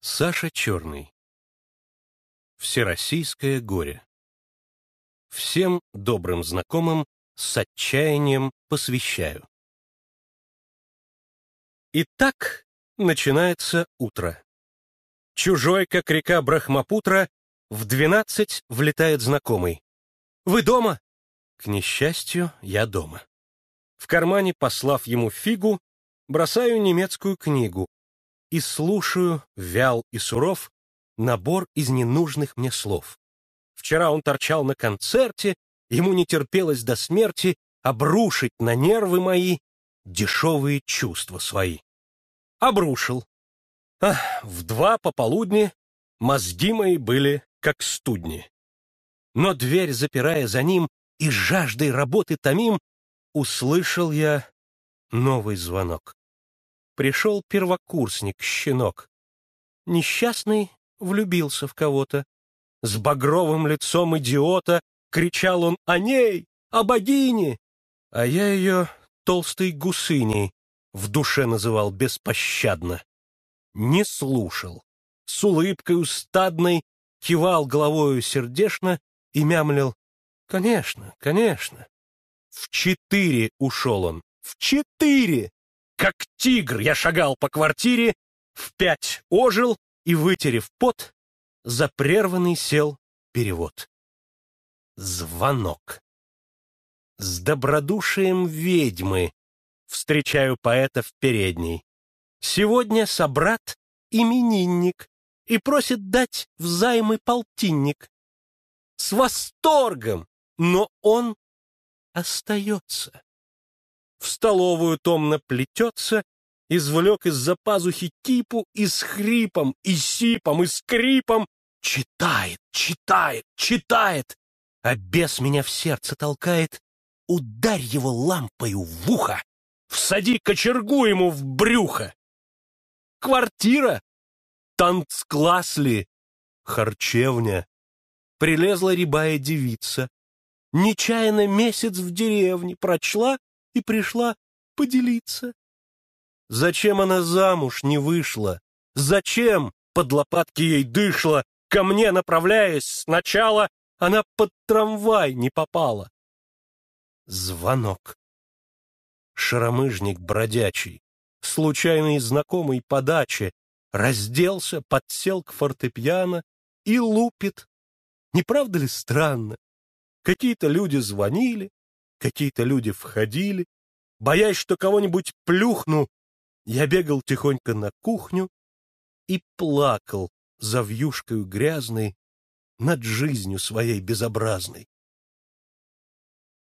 Саша Черный. Всероссийское горе. Всем добрым знакомым с отчаянием посвящаю. Итак, начинается утро. Чужой, как река Брахмапутра, в двенадцать влетает знакомый. «Вы дома?» К несчастью, я дома. В кармане, послав ему фигу, бросаю немецкую книгу, и слушаю, вял и суров, набор из ненужных мне слов. Вчера он торчал на концерте, ему не терпелось до смерти обрушить на нервы мои дешевые чувства свои. Обрушил. Ах, в два пополудни мозги мои были как студни. Но дверь, запирая за ним и жаждой работы томим, услышал я новый звонок пришел первокурсник, щенок. Несчастный влюбился в кого-то. С багровым лицом идиота кричал он о ней, о богине. А я ее толстой гусыней в душе называл беспощадно. Не слушал. С улыбкой устадной кивал головою сердешно и мямлил. «Конечно, конечно». В четыре ушел он. В четыре! Как тигр я шагал по квартире, в пять ожил и, вытерев пот, за прерванный сел перевод. Звонок. С добродушием ведьмы встречаю поэта в передней. Сегодня собрат именинник и просит дать взаймы полтинник. С восторгом, но он остается в столовую томно плетется, извлек из-за пазухи типу и с хрипом, и сипом, и скрипом читает, читает, читает, а бес меня в сердце толкает. Ударь его лампою в ухо, всади кочергу ему в брюхо. Квартира, танцкласс ли, харчевня. Прилезла рябая девица. Нечаянно месяц в деревне прочла и пришла поделиться. Зачем она замуж не вышла? Зачем под лопатки ей дышло? Ко мне направляясь сначала, она под трамвай не попала. Звонок. Шаромыжник бродячий, случайный знакомый по даче, разделся, подсел к фортепиано и лупит. Не правда ли странно? Какие-то люди звонили, какие-то люди входили. Боясь, что кого-нибудь плюхну, я бегал тихонько на кухню и плакал за вьюшкою грязной над жизнью своей безобразной.